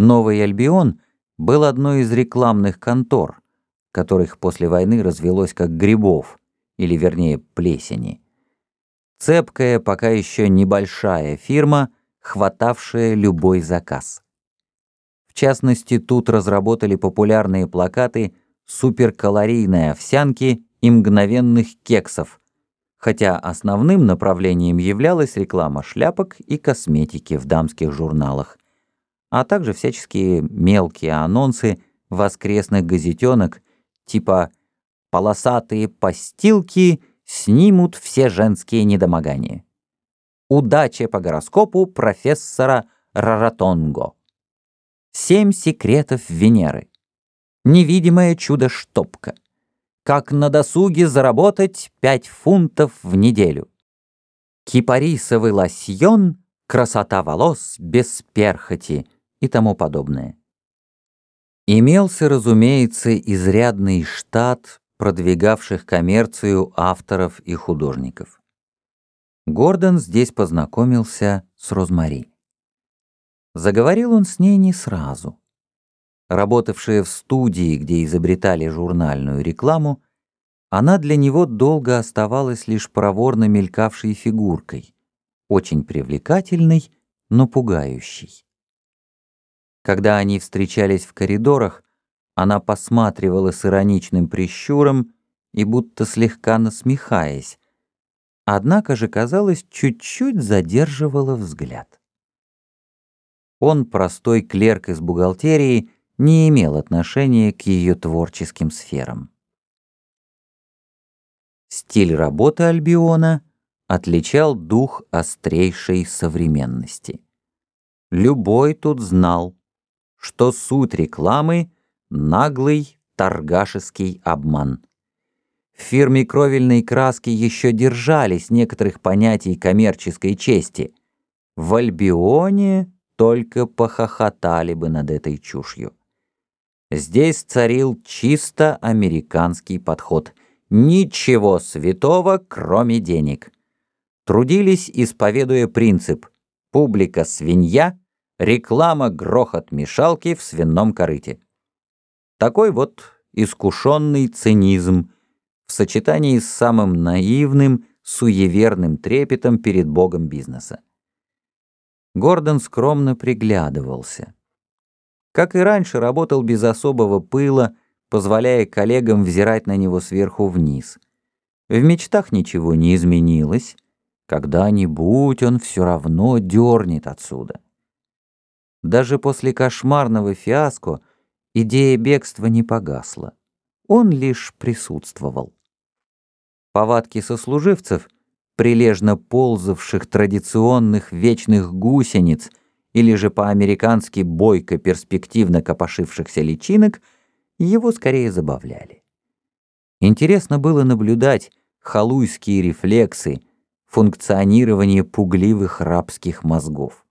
Новый Альбион был одной из рекламных контор, которых после войны развелось как грибов, или вернее плесени. Цепкая, пока еще небольшая фирма, хватавшая любой заказ. В частности, тут разработали популярные плакаты суперкалорийной овсянки и мгновенных кексов, хотя основным направлением являлась реклама шляпок и косметики в дамских журналах, а также всяческие мелкие анонсы воскресных газетенок типа «Полосатые постилки снимут все женские недомогания». «Удача по гороскопу профессора Раратонго». «Семь секретов Венеры». «Невидимое чудо-штопка». «Как на досуге заработать пять фунтов в неделю». «Кипарисовый лосьон, красота волос без перхоти» и тому подобное. Имелся, разумеется, изрядный штат продвигавших коммерцию авторов и художников. Гордон здесь познакомился с Розмари. Заговорил он с ней не сразу. Работавшая в студии, где изобретали журнальную рекламу, она для него долго оставалась лишь проворно мелькавшей фигуркой, очень привлекательной, но пугающей. Когда они встречались в коридорах, она посматривала с ироничным прищуром и будто слегка насмехаясь, однако же, казалось, чуть-чуть задерживала взгляд. Он, простой клерк из бухгалтерии, не имел отношения к ее творческим сферам. Стиль работы Альбиона отличал дух острейшей современности. Любой тут знал, что суть рекламы — наглый торгашеский обман. В фирме кровельной краски еще держались некоторых понятий коммерческой чести. В Альбионе только похохотали бы над этой чушью. Здесь царил чисто американский подход. Ничего святого, кроме денег. Трудились, исповедуя принцип «публика свинья», Реклама грохот мешалки в свином корыте. Такой вот искушенный цинизм в сочетании с самым наивным, суеверным трепетом перед богом бизнеса. Гордон скромно приглядывался. Как и раньше, работал без особого пыла, позволяя коллегам взирать на него сверху вниз. В мечтах ничего не изменилось. Когда-нибудь он все равно дернет отсюда. Даже после кошмарного фиаско идея бегства не погасла. Он лишь присутствовал. Повадки сослуживцев, прилежно ползавших традиционных вечных гусениц или же по-американски бойко перспективно копошившихся личинок, его скорее забавляли. Интересно было наблюдать халуйские рефлексы, функционирование пугливых рабских мозгов.